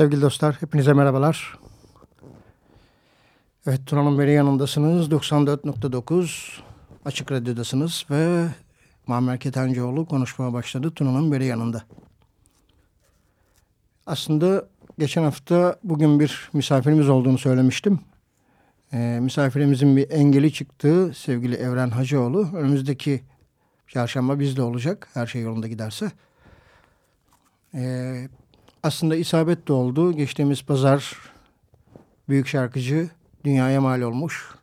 Sevgili dostlar, hepinize merhabalar. Evet, Tuna'nın beri yanındasınız. 94.9 Açık Radyo'dasınız ve Muammer Ketencoğlu konuşmaya başladı Tuna'nın beri yanında. Aslında geçen hafta bugün bir misafirimiz olduğunu söylemiştim. Ee, misafirimizin bir engeli çıktı sevgili Evren Hacıoğlu. Önümüzdeki çarşamba bizde olacak her şey yolunda giderse. Ee, aslında isabet de oldu. Geçtiğimiz pazar büyük şarkıcı dünyaya mal olmuş.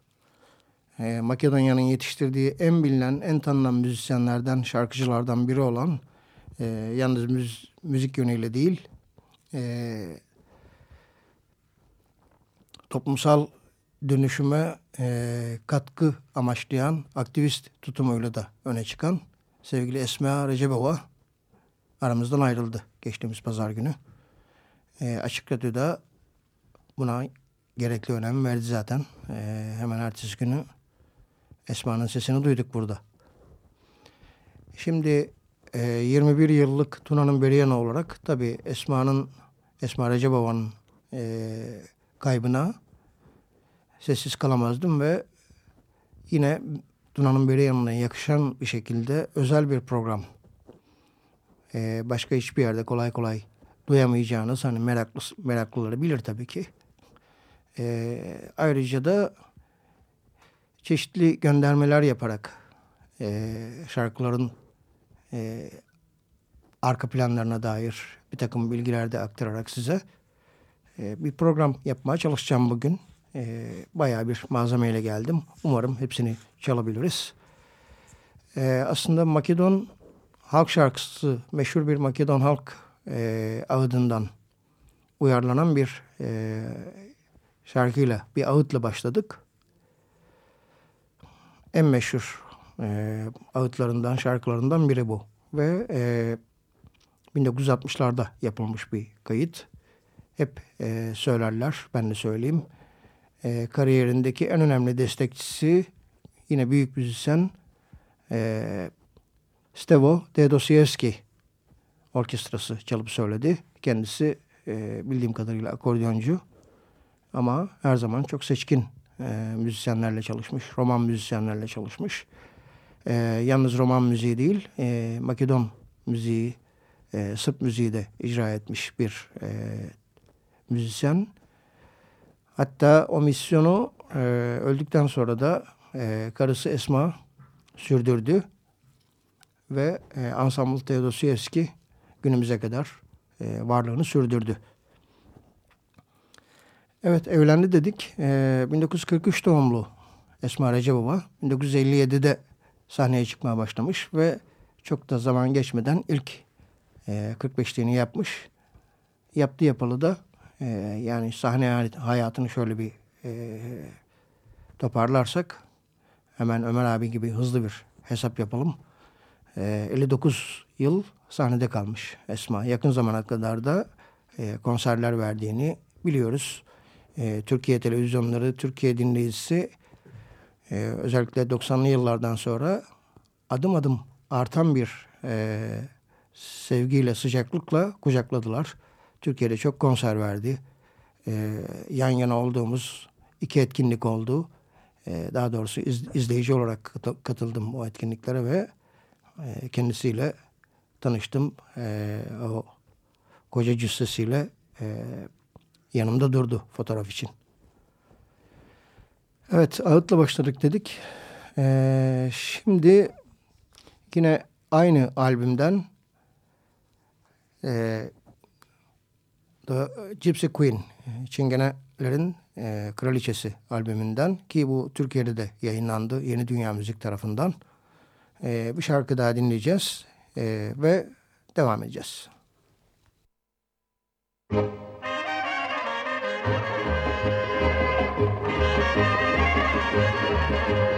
e, Makedonya'nın yetiştirdiği en bilinen, en tanınan müzisyenlerden, şarkıcılardan biri olan e, yalnız müz, müzik yönüyle değil, e, toplumsal dönüşüme e, katkı amaçlayan aktivist tutumuyla da öne çıkan sevgili Esma Recepova aramızdan ayrıldı geçtiğimiz pazar günü. E, açık Radyo'da buna gerekli önem verdi zaten. E, hemen ertesi günü Esma'nın sesini duyduk burada. Şimdi e, 21 yıllık Tuna'nın Beriyanı olarak tabii Esma'nın Esma Recepova'nın e, kaybına sessiz kalamazdım ve yine Tuna'nın Beriyanı'na yakışan bir şekilde özel bir program. E, başka hiçbir yerde kolay kolay duyamayacağınız hani meraklı, meraklıları bilir tabii ki. E, ayrıca da çeşitli göndermeler yaparak e, şarkıların e, arka planlarına dair bir takım bilgiler de aktararak size e, bir program yapmaya çalışacağım bugün. E, bayağı bir malzemeyle geldim. Umarım hepsini çalabiliriz. E, aslında Makedon halk şarkısı, meşhur bir Makedon halk e, ağıdından uyarlanan bir e, şarkıyla, bir ağıtla başladık en meşhur e, ağıtlarından, şarkılarından biri bu. Ve e, 1960'larda yapılmış bir kayıt. Hep e, söylerler, ben de söyleyeyim. E, kariyerindeki en önemli destekçisi yine büyük müzisyen e, Stevo Dedosievski orkestrası çalıp söyledi. Kendisi e, bildiğim kadarıyla akordeoncu ama her zaman çok seçkin e, müzisyenlerle çalışmış. Roman müzisyenlerle çalışmış. E, yalnız roman müziği değil, e, Makedon müziği, e, Sırp müziği de icra etmiş bir e, müzisyen. Hatta o misyonu e, öldükten sonra da e, karısı Esma sürdürdü. Ve e, Ensemble Teodosievski günümüze kadar e, varlığını sürdürdü. Evet evlendi dedik. Ee, 1943 doğumlu Esma Recepova. 1957'de sahneye çıkmaya başlamış ve çok da zaman geçmeden ilk e, 45'liğini yapmış. Yaptı yapalı da e, yani sahne hayatını şöyle bir e, toparlarsak hemen Ömer abi gibi hızlı bir hesap yapalım. E, 59 yıl sahnede kalmış Esma. Yakın zamana kadar da e, konserler verdiğini biliyoruz e, Türkiye televizyonları, Türkiye dinleyicisi e, özellikle 90'lı yıllardan sonra adım adım artan bir e, sevgiyle, sıcaklıkla kucakladılar. Türkiye'de çok konser verdi. E, yan yana olduğumuz iki etkinlik oldu. E, daha doğrusu iz, izleyici olarak katıldım o etkinliklere ve e, kendisiyle tanıştım. E, o koca cüssesiyle e, yanımda durdu fotoğraf için. Evet ağıtla başladık dedik. Ee, şimdi yine aynı albümden e, The Gypsy Queen Çingenelerin e, Kraliçesi albümünden ki bu Türkiye'de de yayınlandı Yeni Dünya Müzik tarafından. E, bir şarkı daha dinleyeceğiz e, ve devam edeceğiz. Müzik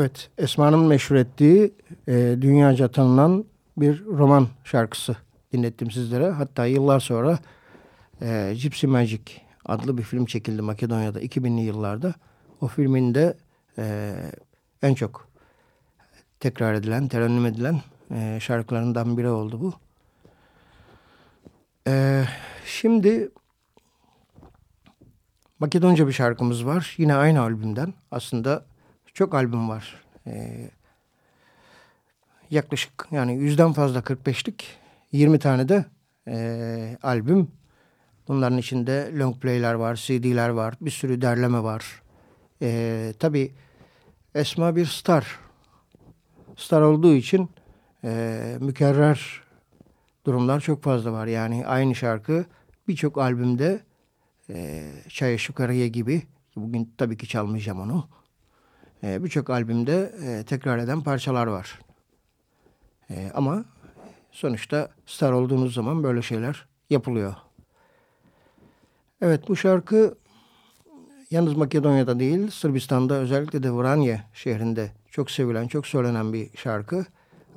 Evet, Esma'nın meşhur ettiği e, dünyaca tanınan bir roman şarkısı dinlettim sizlere. Hatta yıllar sonra e, Gypsy Magic adlı bir film çekildi Makedonya'da 2000'li yıllarda. O filmin de e, en çok tekrar edilen, terennüm edilen e, şarkılarından biri oldu bu. E, şimdi Makedonca bir şarkımız var. Yine aynı albümden. Aslında çok albüm var. Ee, yaklaşık yani yüzden fazla 45'lik 20 tane de e, albüm. Bunların içinde long play'ler var, CD'ler var, bir sürü derleme var. Ee, tabii Esma bir star. Star olduğu için e, mükerrer durumlar çok fazla var. Yani aynı şarkı birçok albümde e, Çaya Şukarıya gibi. Bugün tabii ki çalmayacağım onu e, birçok albümde e, tekrar eden parçalar var. E, ama sonuçta star olduğunuz zaman böyle şeyler yapılıyor. Evet bu şarkı yalnız Makedonya'da değil Sırbistan'da özellikle de Vranje şehrinde çok sevilen, çok söylenen bir şarkı.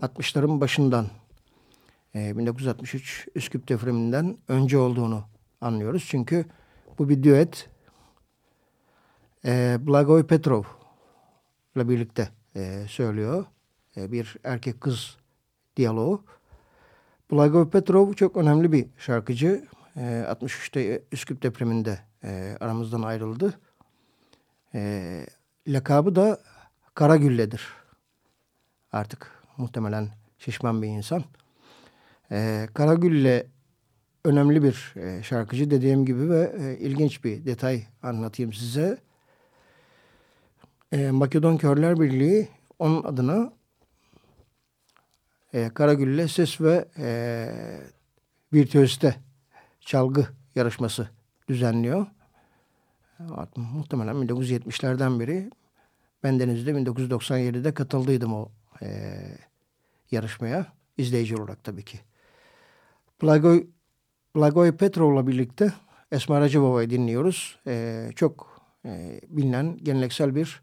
60'ların başından e, 1963 Üsküp depreminden önce olduğunu anlıyoruz. Çünkü bu bir düet. E, Blagoy Petrov birlikte e, söylüyor. E, bir erkek kız diyaloğu. Blago Petrov çok önemli bir şarkıcı. E, 63'te Üsküp depreminde e, aramızdan ayrıldı. E, lakabı da Karagülle'dir. Artık muhtemelen şişman bir insan. E, Karagülle önemli bir e, şarkıcı dediğim gibi ve e, ilginç bir detay anlatayım size e, Makedon Körler Birliği onun adına e, Karagül'le ses ve e, virtüözite çalgı yarışması düzenliyor. Muhtemelen 1970'lerden beri ben Deniz'de 1997'de katıldıydım o e, yarışmaya. izleyici olarak tabii ki. Blagoy, Blagoy Petrov'la birlikte Esma Racabova'yı dinliyoruz. E, çok e, bilinen geleneksel bir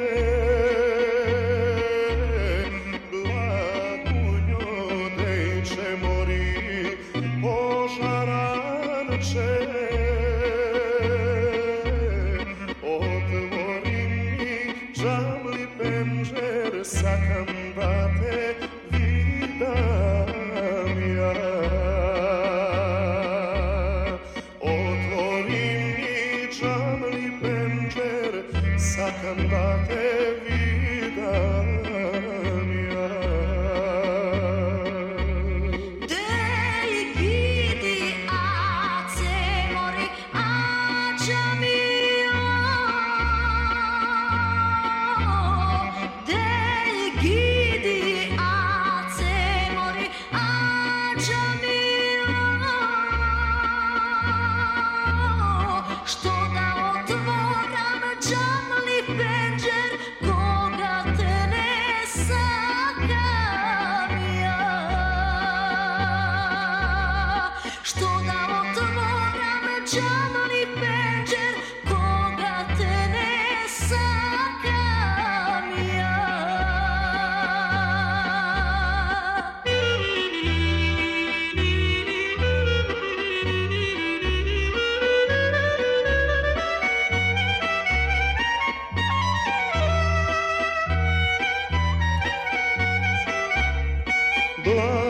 blood.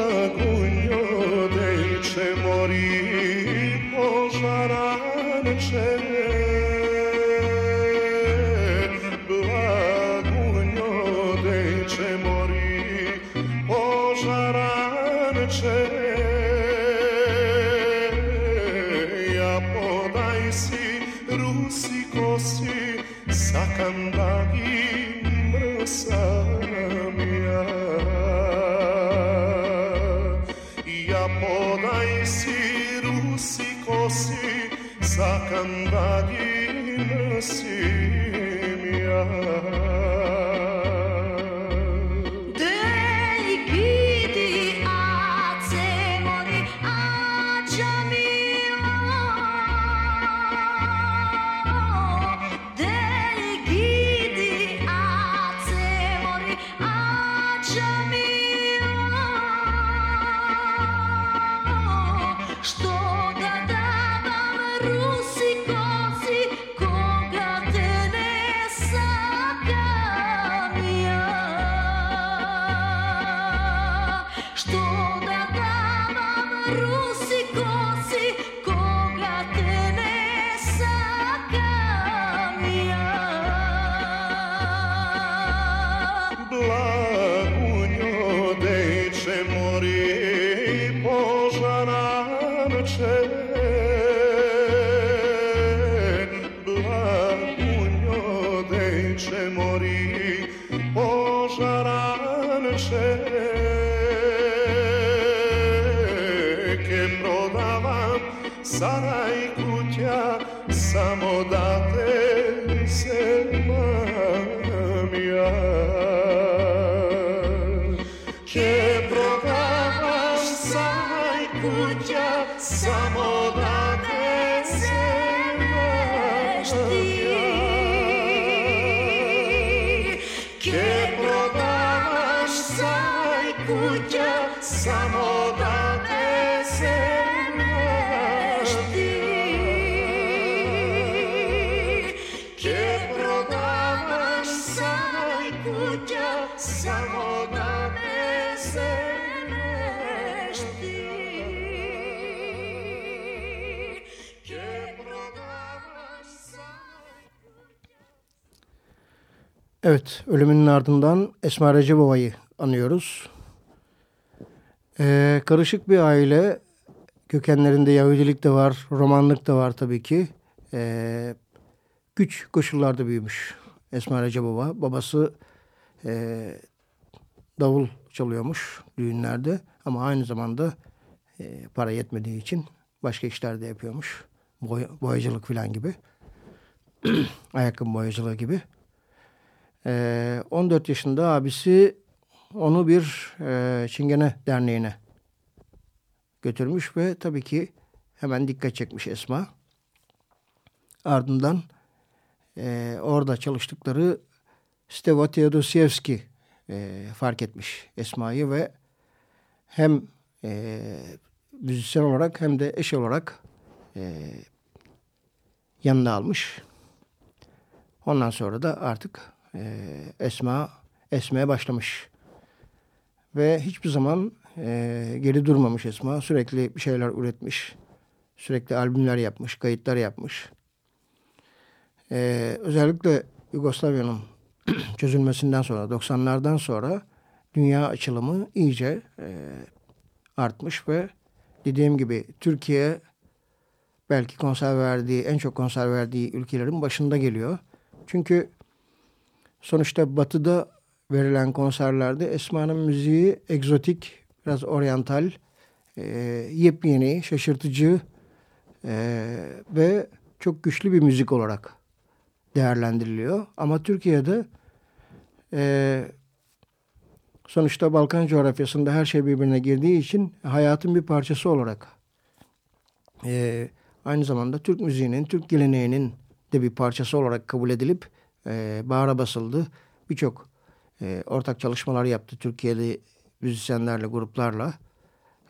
saraj kuća samo da Evet, ölümünün ardından Esma Recepova'yı anıyoruz. Ee, karışık bir aile, kökenlerinde Yahudilik de var, romanlık da var tabii ki. Ee, güç koşullarda büyümüş Esma Recepova. Babası e, davul çalıyormuş düğünlerde ama aynı zamanda e, para yetmediği için başka işler de yapıyormuş. Boy, boyacılık falan gibi. Ayakkabı boyacılığı gibi. E, 14 yaşında abisi onu bir e, Çingene Derneği'ne götürmüş ve tabii ki hemen dikkat çekmiş Esma. Ardından e, orada çalıştıkları Stevo Teodosievski e, fark etmiş Esma'yı ve hem e, müzisyen olarak hem de eş olarak e, yanına almış. Ondan sonra da artık e, Esma esmeye başlamış. Ve hiçbir zaman e, geri durmamış Esma. Sürekli bir şeyler üretmiş. Sürekli albümler yapmış, kayıtlar yapmış. E, özellikle Yugoslavya'nın çözülmesinden sonra, 90'lardan sonra dünya açılımı iyice e, artmış ve dediğim gibi Türkiye belki konser verdiği, en çok konser verdiği ülkelerin başında geliyor. Çünkü sonuçta batıda verilen konserlerde Esma'nın müziği egzotik, biraz oryantal, e, yepyeni, şaşırtıcı e, ve çok güçlü bir müzik olarak değerlendiriliyor. Ama Türkiye'de e, sonuçta Balkan coğrafyasında her şey birbirine girdiği için hayatın bir parçası olarak e, aynı zamanda Türk müziğinin, Türk geleneğinin de bir parçası olarak kabul edilip e, bağra basıldı. Birçok e, ortak çalışmalar yaptı Türkiye'de müzisyenlerle, gruplarla.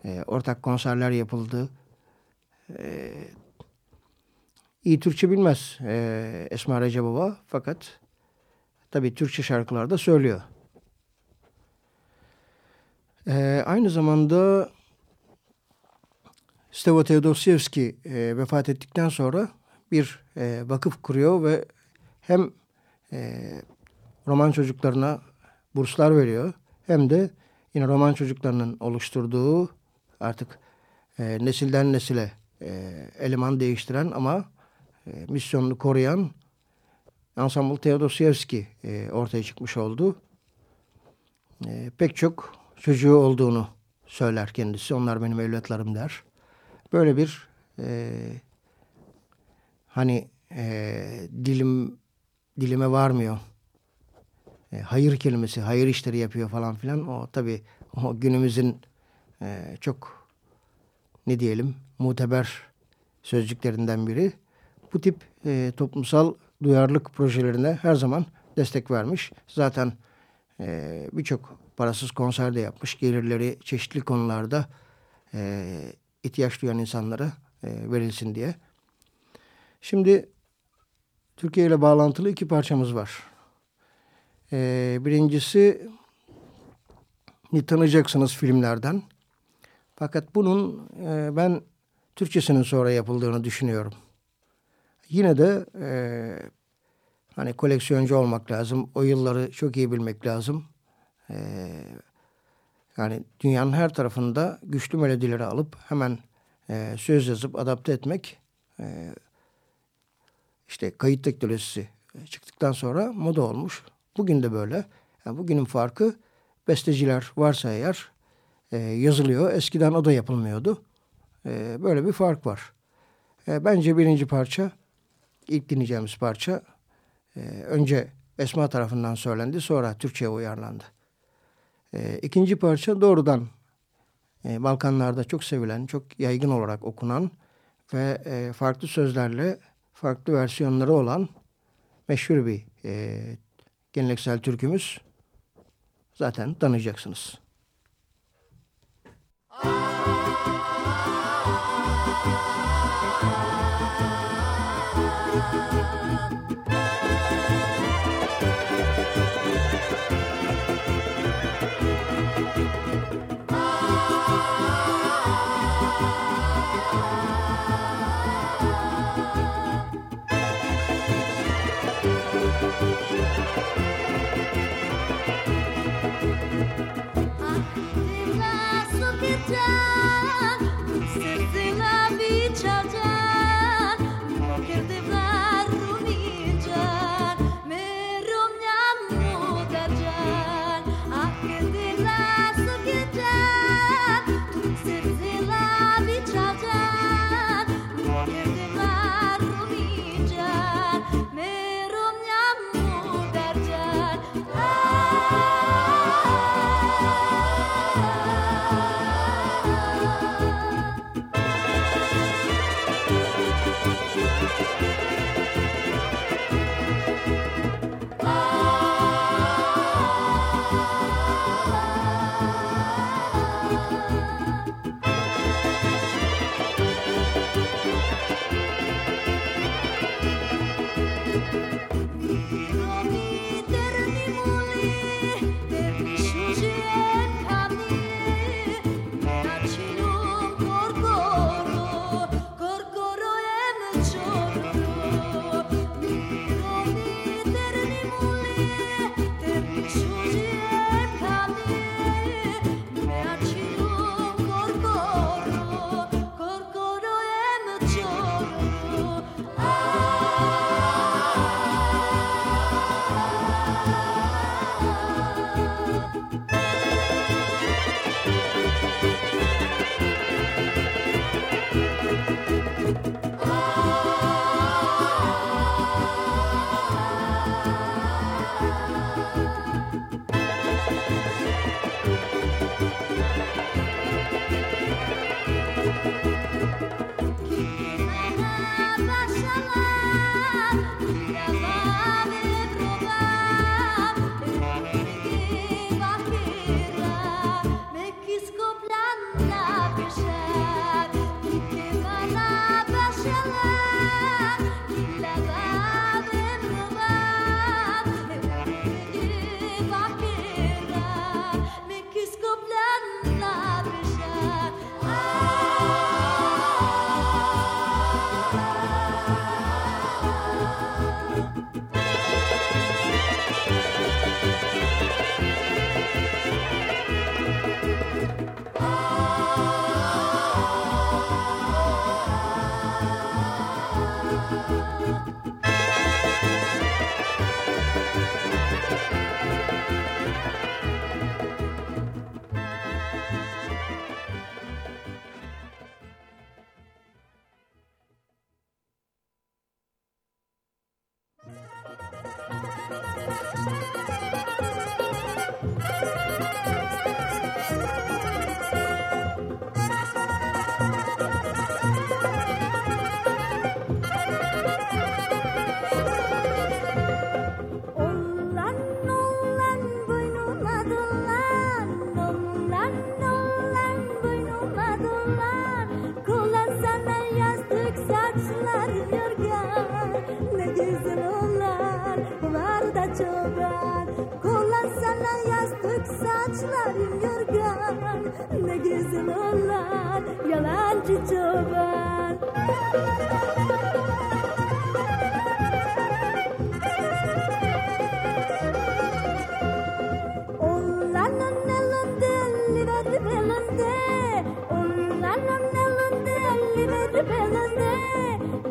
E, ortak konserler yapıldı. E, iyi Türkçe bilmez e, Esma Recepova fakat tabii Türkçe şarkılar da söylüyor. E, aynı zamanda Stevo Teodosievski e, vefat ettikten sonra bir e, vakıf kuruyor ve hem e, roman çocuklarına burslar veriyor hem de yine roman çocuklarının oluşturduğu artık e, nesilden nesile e, eleman değiştiren ama e, misyonunu koruyan Ensemble Teodosievski e, ortaya çıkmış oldu. E, pek çok çocuğu olduğunu söyler kendisi. Onlar benim evlatlarım der. Böyle bir e, hani e, dilim dilime varmıyor. E, hayır kelimesi, hayır işleri yapıyor falan filan. O tabii o günümüzün e, çok ne diyelim muteber sözcüklerinden biri. Bu tip e, toplumsal duyarlılık projelerine her zaman destek vermiş. Zaten e, birçok parasız konser de yapmış. Gelirleri çeşitli konularda e, ihtiyaç duyan insanlara e, verilsin diye. Şimdi Türkiye ile bağlantılı iki parçamız var. E, birincisi tanıyacaksınız filmlerden. Fakat bunun e, ben Türkçesinin sonra yapıldığını düşünüyorum. Yine de e, hani koleksiyoncu olmak lazım. O yılları çok iyi bilmek lazım. E, yani dünyanın her tarafında güçlü melodileri alıp hemen e, söz yazıp adapte etmek e, işte kayıt teknolojisi çıktıktan sonra moda olmuş. Bugün de böyle. Yani bugünün farkı besteciler varsa eğer e, yazılıyor. Eskiden o da yapılmıyordu. E, böyle bir fark var. E, bence birinci parça, ilk dinleyeceğimiz parça e, önce Esma tarafından söylendi sonra Türkçe'ye uyarlandı. E, ikinci parça doğrudan e, Balkanlarda çok sevilen, çok yaygın olarak okunan ve e, farklı sözlerle farklı versiyonları olan meşhur bir e, geleneksel türkümüz. Zaten tanıyacaksınız. Meromnya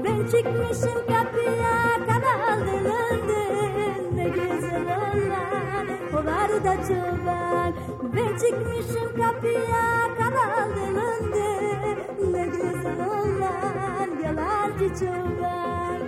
Ben çıkmışım kapıya dilinde Ne güzel olan o var çoban Ben çıkmışım kapıya kanal dilinde Ne güzel olan yalancı çoban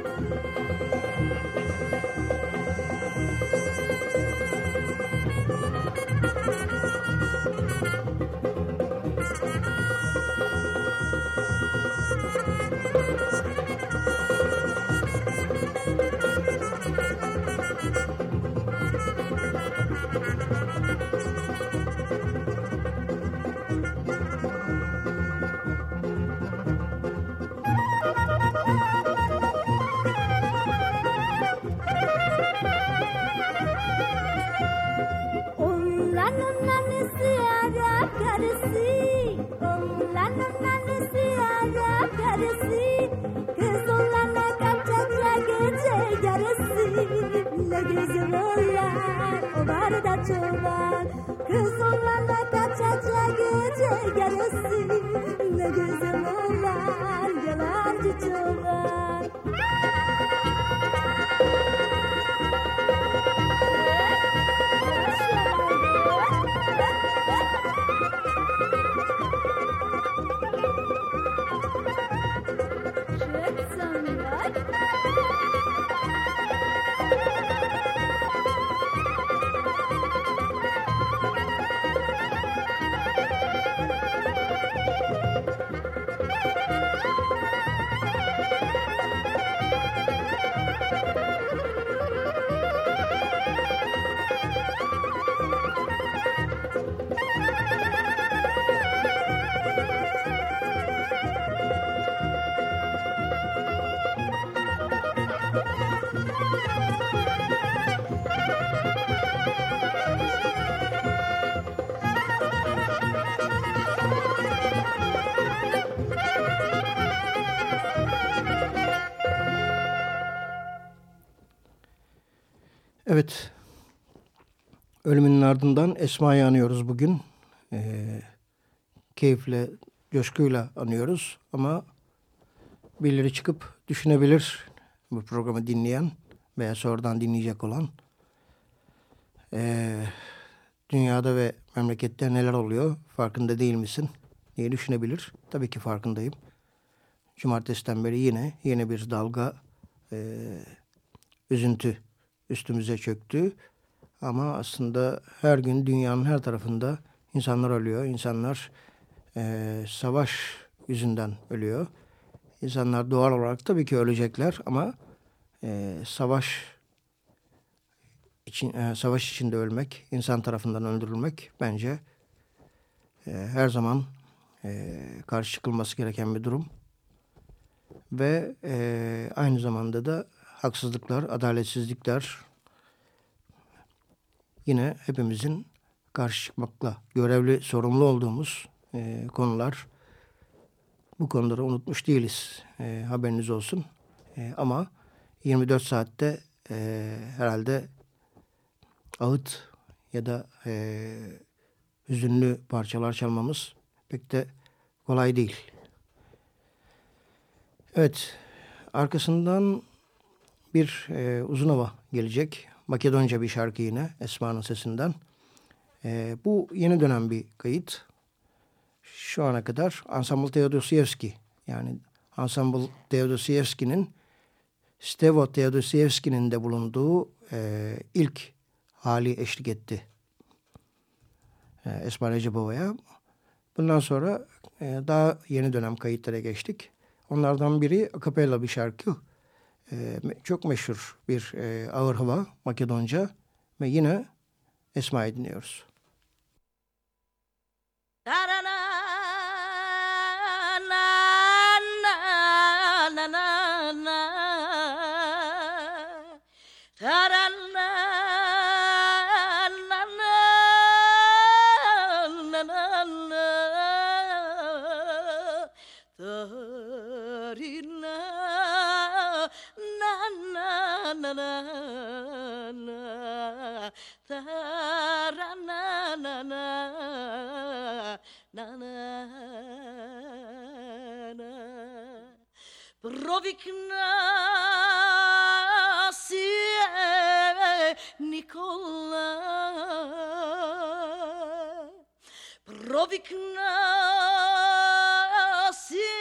Evet. Ölümünün ardından Esma'yı anıyoruz bugün. Ee, keyifle, coşkuyla anıyoruz. Ama birileri çıkıp düşünebilir bu programı dinleyen veya sonradan dinleyecek olan. Ee, dünyada ve memlekette neler oluyor farkında değil misin diye düşünebilir. Tabii ki farkındayım. Cumartesiden beri yine yeni bir dalga e, üzüntü üstümüze çöktü. Ama aslında her gün dünyanın her tarafında insanlar ölüyor. İnsanlar e, savaş yüzünden ölüyor. İnsanlar doğal olarak tabii ki ölecekler ama e, savaş için e, savaş içinde ölmek, insan tarafından öldürülmek bence e, her zaman e, karşı çıkılması gereken bir durum. Ve e, aynı zamanda da haksızlıklar, adaletsizlikler yine hepimizin karşı çıkmakla görevli, sorumlu olduğumuz e, konular. Bu konuları unutmuş değiliz. E, haberiniz olsun. E, ama 24 saatte e, herhalde ağıt ya da e, hüzünlü parçalar çalmamız pek de kolay değil. Evet, arkasından bir e, uzun hava gelecek. Makedonca bir şarkı yine Esma'nın sesinden. E, bu yeni dönem bir kayıt. Şu ana kadar Ensemble Teodosievski yani Ensemble Teodosievski'nin Stevo Teodosievski'nin de bulunduğu e, ilk hali eşlik etti. E, Esma Recepova'ya. Bundan sonra e, daha yeni dönem kayıtlara geçtik. Onlardan biri akapella bir şarkı. Ee, çok meşhur bir e, ağır hava Makedonca ve yine Esma'yı dinliyoruz. na, na. Provi k nás je Nikola. Provi k nás je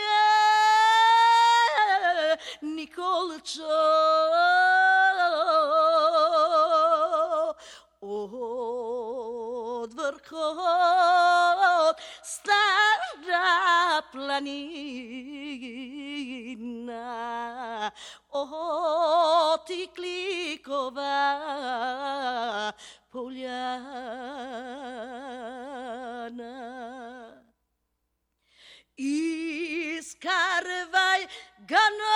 Anina. Otiklikova Poljana. Iskarvaj Gana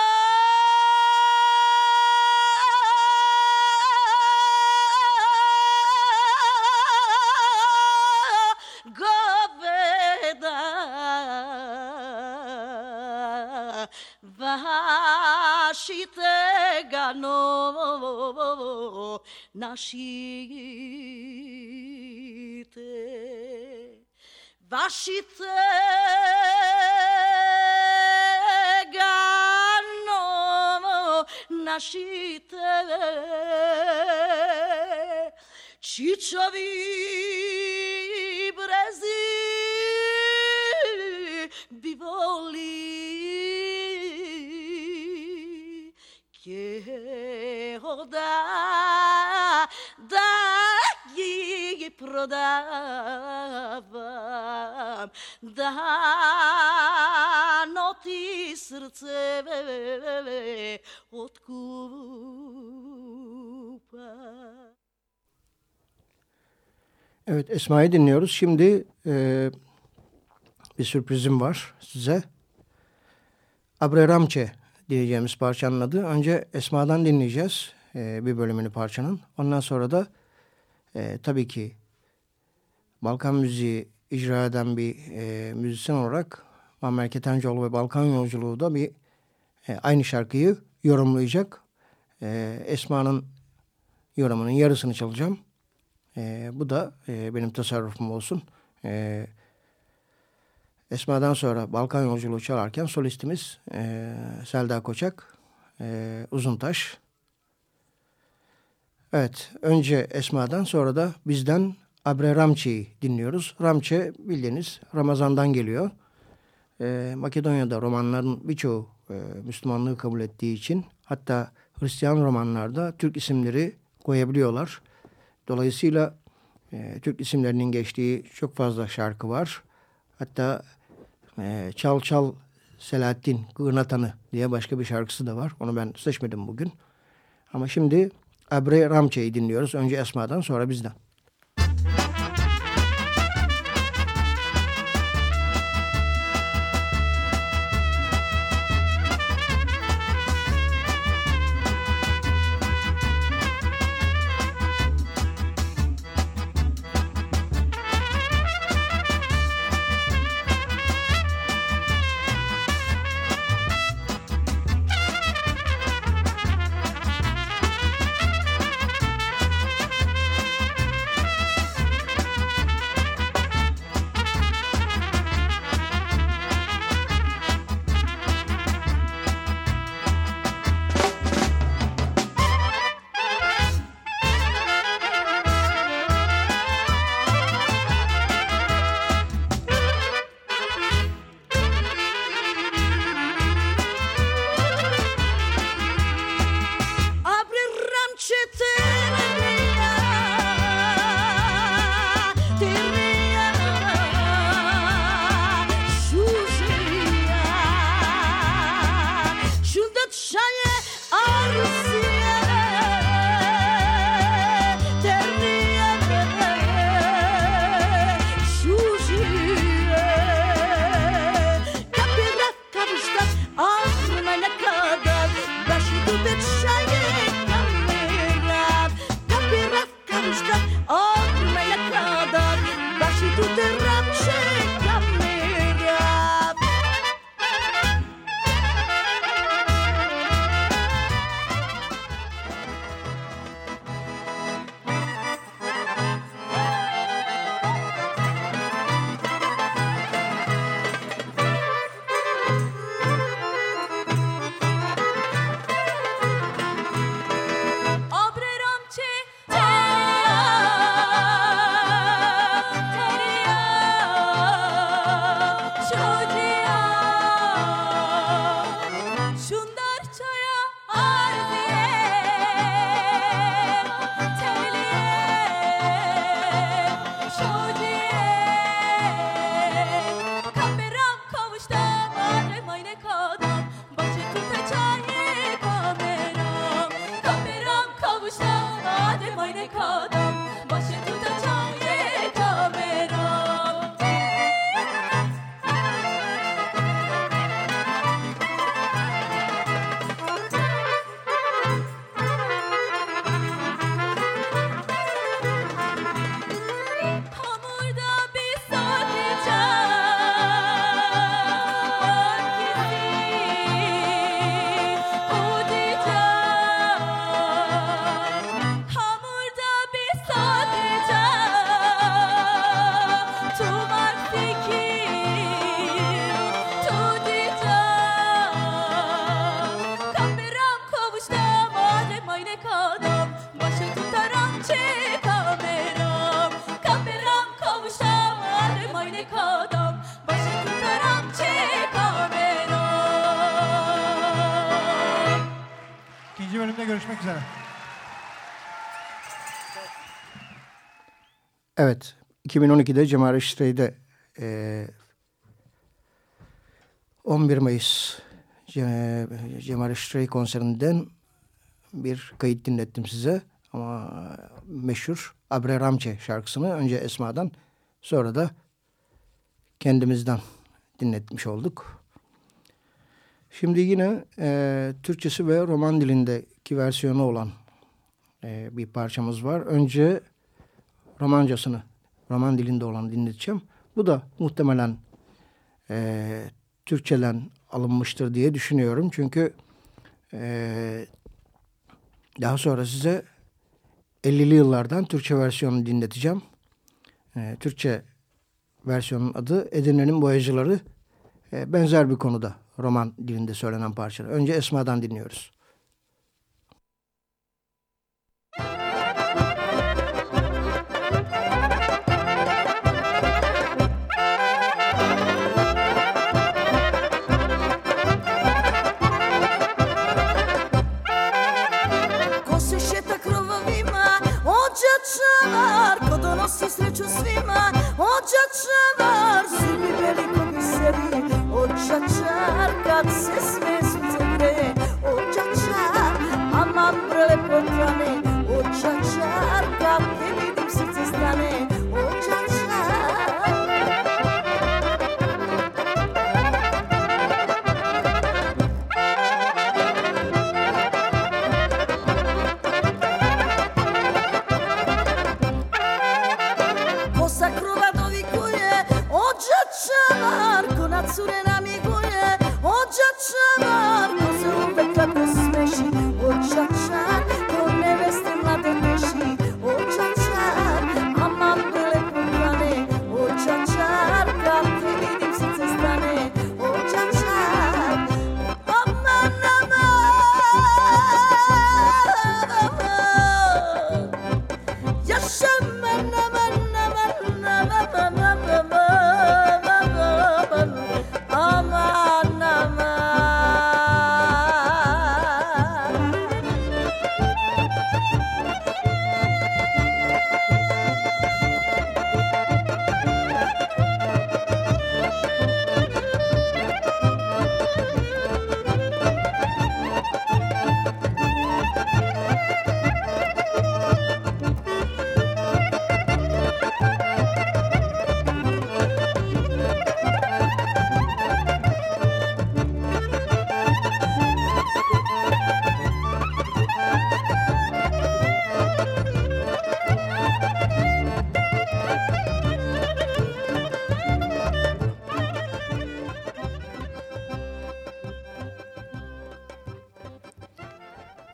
Nashite Vashite Gano Nashite Cicciovi Bresi Bivoli Yeah. Che hoda da gli prodavam da noti srce otkupa Evet Esma'yı dinliyoruz. Şimdi e, bir sürprizim var size. Abre Ramçe diyeceğimiz parçanın adı. Önce Esma'dan dinleyeceğiz e, bir bölümünü parçanın. Ondan sonra da e, tabii ki Balkan müziği icra eden bir e, müzisyen olarak Muammer Ketencoğlu ve Balkan Yolculuğu da bir e, aynı şarkıyı yorumlayacak. E, Esma'nın yorumunun yarısını çalacağım. E, bu da e, benim tasarrufum olsun. E, Esma'dan sonra Balkan Yolculuğu çalarken solistimiz e, Selda Koçak, e, Uzuntaş. Evet, önce Esma'dan sonra da bizden Abre Ramçe'yi dinliyoruz. Ramçe bildiğiniz Ramazan'dan geliyor. E, Makedonya'da romanların birçoğu e, Müslümanlığı kabul ettiği için hatta Hristiyan romanlarda Türk isimleri koyabiliyorlar. Dolayısıyla e, Türk isimlerinin geçtiği çok fazla şarkı var. Hatta e, Çal Çal Selahattin Gırnatanı diye başka bir şarkısı da var. Onu ben seçmedim bugün. Ama şimdi Abre Ramçe'yi dinliyoruz. Önce Esma'dan sonra bizden. Evet, 2012'de Cemal Reşitre'de e, 11 Mayıs Ce Cemal Reşitre konserinden bir kayıt dinlettim size. Ama meşhur Abre Ramçe şarkısını önce Esma'dan sonra da kendimizden dinletmiş olduk. Şimdi yine e, Türkçesi ve roman dilindeki versiyonu olan e, bir parçamız var. Önce romancasını, roman dilinde olan dinleteceğim. Bu da muhtemelen e, Türkçeden alınmıştır diye düşünüyorum. Çünkü e, daha sonra size 50'li yıllardan Türkçe versiyonunu dinleteceğim. E, Türkçe versiyonun adı Edirne'nin Boyacıları. E, benzer bir konuda roman dilinde söylenen parçalar. Önce Esma'dan dinliyoruz. Açıksın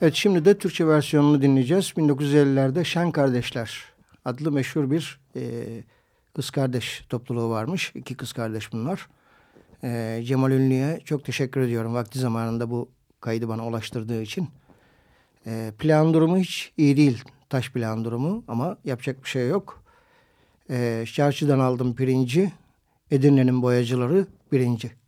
Evet şimdi de Türkçe versiyonunu dinleyeceğiz. 1950'lerde Şen Kardeşler adlı meşhur bir e, kız kardeş topluluğu varmış. İki kız kardeş bunlar. E, Cemal Ünlü'ye çok teşekkür ediyorum vakti zamanında bu kaydı bana ulaştırdığı için. E, plan durumu hiç iyi değil. Taş plan durumu ama yapacak bir şey yok. E, çarşıdan aldım pirinci. Edirne'nin boyacıları birinci.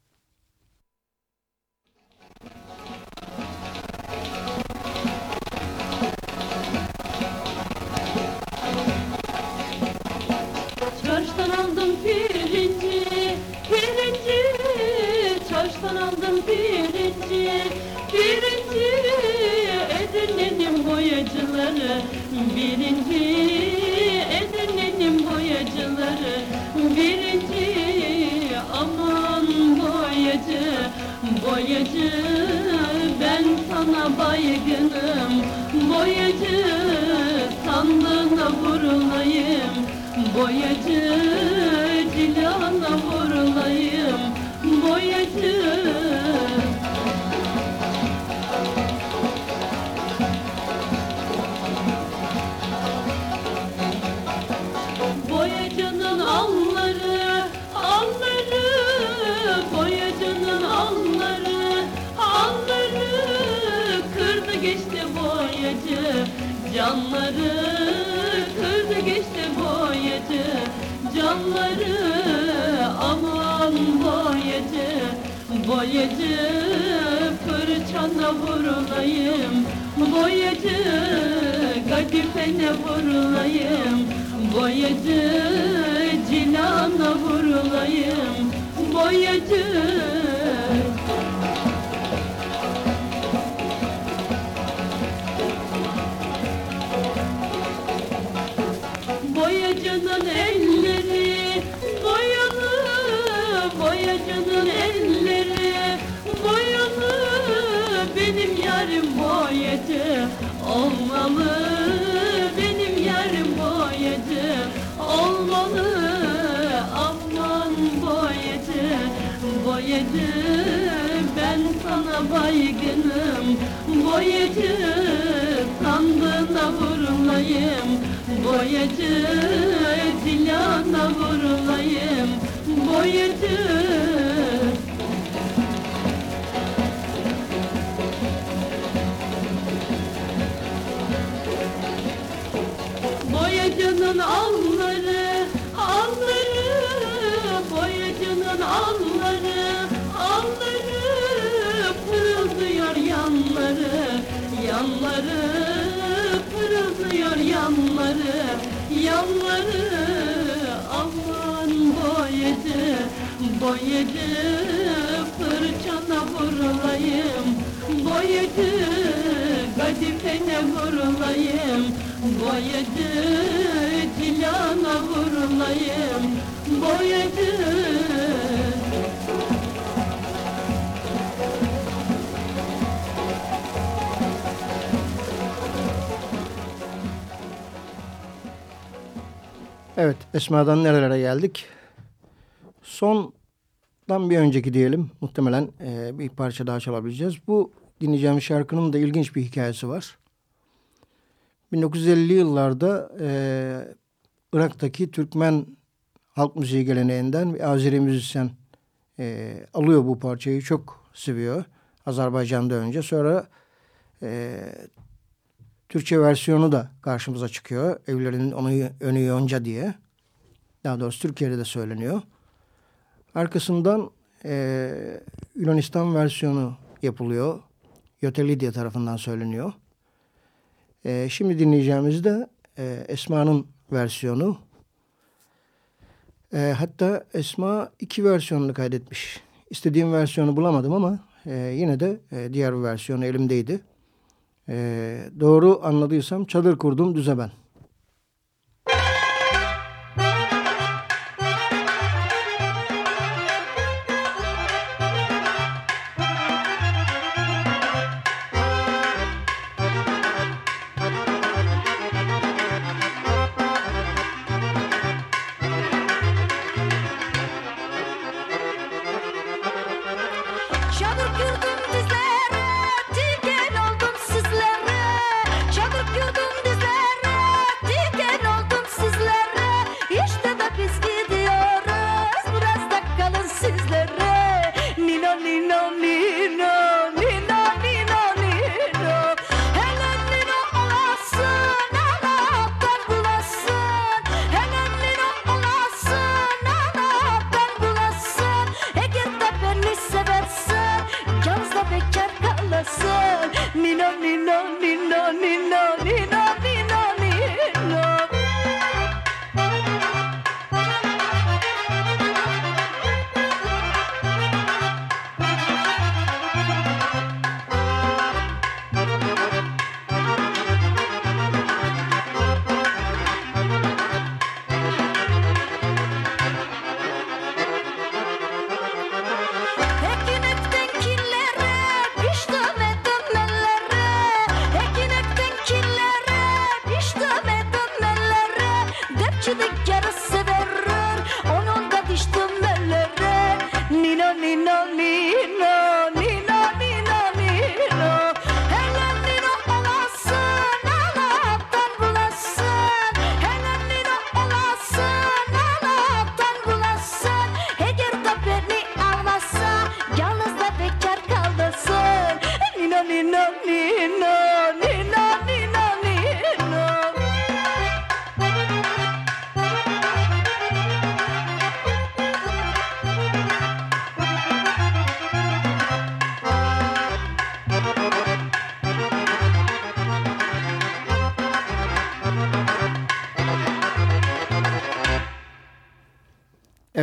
Baygınım Boyacı sandığına vurulayım. Boyacı cilana vurulayım Boyacı canları Kırdı geçti boyacı canları Aman boyacı, boyacı Fırçana vurulayım. Boyacı kadifene vurulayım. Boyacı cilana vurulayım. Boyacı boyacı Ben sana baygınım. Boyacı sandığına vurulayım Boyacı dilana vurulayım Boyacı Boyacının yanları Pırıldıyor yanları, yanları Aman boyacı, boyacı Fırçana vurulayım, boyacı Kadifene vurulayım Boyacı cilana vurulayım Boyacı Evet, Esma'dan nerelere geldik? Sondan bir önceki diyelim. Muhtemelen e, bir parça daha çalabileceğiz. Bu dinleyeceğimiz şarkının da ilginç bir hikayesi var. 1950'li yıllarda e, Irak'taki Türkmen halk müziği geleneğinden bir Azeri müzisyen e, alıyor bu parçayı. Çok seviyor. Azerbaycan'da önce. Sonra e, Türkçe versiyonu da karşımıza çıkıyor. Evlerinin onu önü yonca diye. Daha doğrusu Türkiye'de de söyleniyor. Arkasından e, Yunanistan versiyonu yapılıyor. Yotelidya tarafından söyleniyor. E, şimdi dinleyeceğimiz de e, Esma'nın versiyonu. E, hatta Esma iki versiyonunu kaydetmiş. İstediğim versiyonu bulamadım ama e, yine de e, diğer versiyonu elimdeydi. Ee, doğru anladıysam çadır kurdum düze ben.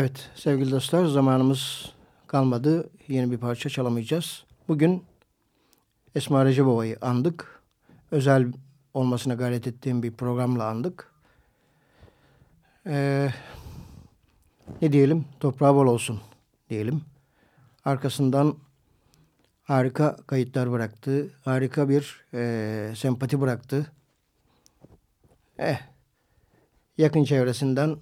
Evet sevgili dostlar zamanımız kalmadı. Yeni bir parça çalamayacağız. Bugün Esma Recepova'yı andık. Özel olmasına gayret ettiğim bir programla andık. Ee, ne diyelim? Toprağı bol olsun diyelim. Arkasından harika kayıtlar bıraktı. Harika bir e, sempati bıraktı. Eh, yakın çevresinden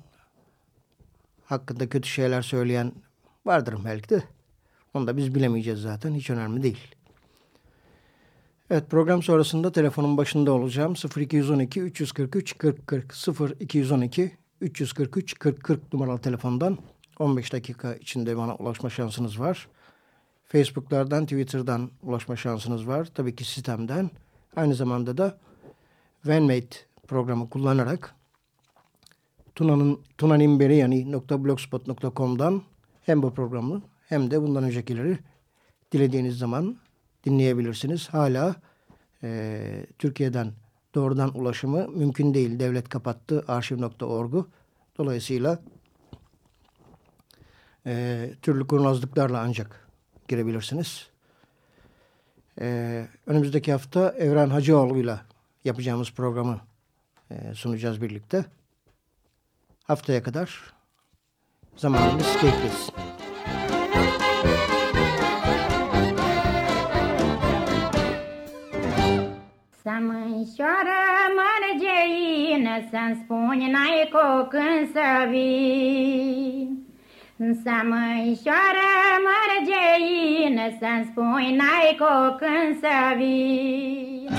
hakkında kötü şeyler söyleyen vardır belki de. Onu da biz bilemeyeceğiz zaten. Hiç önemli değil. Evet program sonrasında telefonun başında olacağım. 0212 343 40 40 0212 343 40 40 numaralı telefondan 15 dakika içinde bana ulaşma şansınız var. Facebook'lardan, Twitter'dan ulaşma şansınız var. Tabii ki sistemden. Aynı zamanda da Venmate programı kullanarak Tuna'nın tunanimberiyani.blogspot.com'dan hem bu programı hem de bundan öncekileri dilediğiniz zaman dinleyebilirsiniz. Hala e, Türkiye'den doğrudan ulaşımı mümkün değil. Devlet kapattı arşiv.org'u. Dolayısıyla e, türlü kurnazlıklarla ancak girebilirsiniz. E, önümüzdeki hafta Evren Hacıoğlu'yla yapacağımız programı e, sunacağız birlikte. Haftaya kadar zamanımız keyiflisin. Să mânșoară mărgeină, Să-mi spuni n-ai cu când să vii. Să mânșoară mărgeină, Să-mi spuni n-ai cu când să vii.